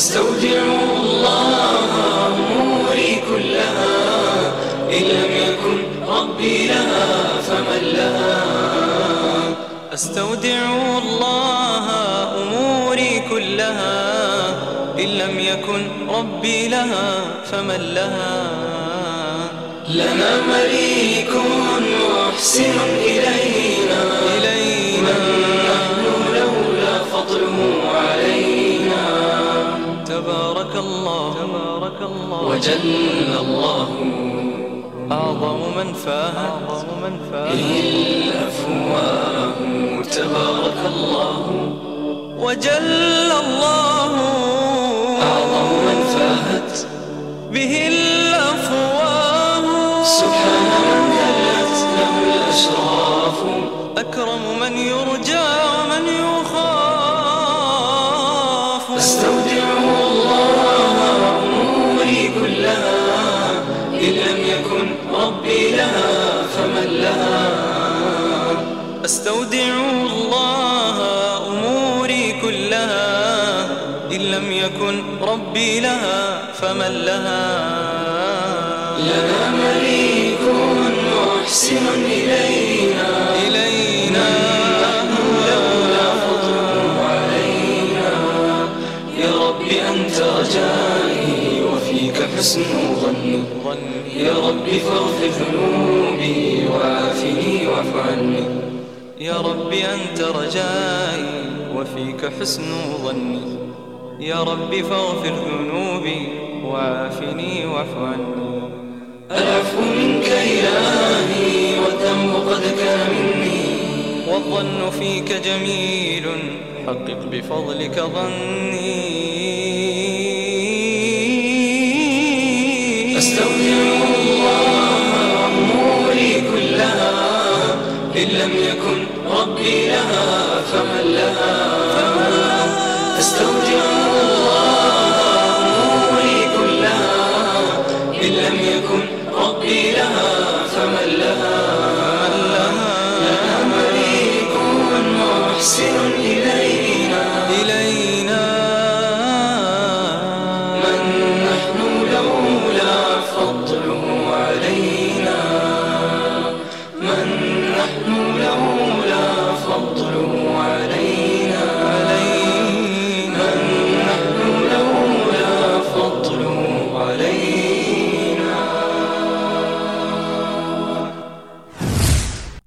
أستودع الله أموري كلها. إن لم يكن ربي لها فمن لها. أستودع الله أموري كلها. إن لم يكن ربي لها فمن لها. لنا مليك محسن تبارك الله. تبارك الله. وجل الله. أعظم من فاه. أعظم من فاه. الأفواه تبارك الله. وجل الله. أعظم من فاهت. به الأفواه. سبحان من ذلت له الأشراف. أكرم من يرجى. أستودع الله أموري كلها إن لم يكن ربي لها فمن لها؟ لنا مليك محسن إلينا. إلينا. لولا فضله علينا. يا رب أنت رجائي وفيك حسن ظني. يا رب فاغفر ذنوبي وعافني واعف عني. يا رب أنت رجائي وفيك حسن ظني. يا رب فاغفر ذنوبي وعافني واعف عني. العفو منك إلهي والذنب قد كان مني والظن فيك جميل حقق بفضلك ظني. أستودع إن لم يكن ربي لها فمن لها. أستودع أموري كلها. إن لم يكن ربي لها فمن لها.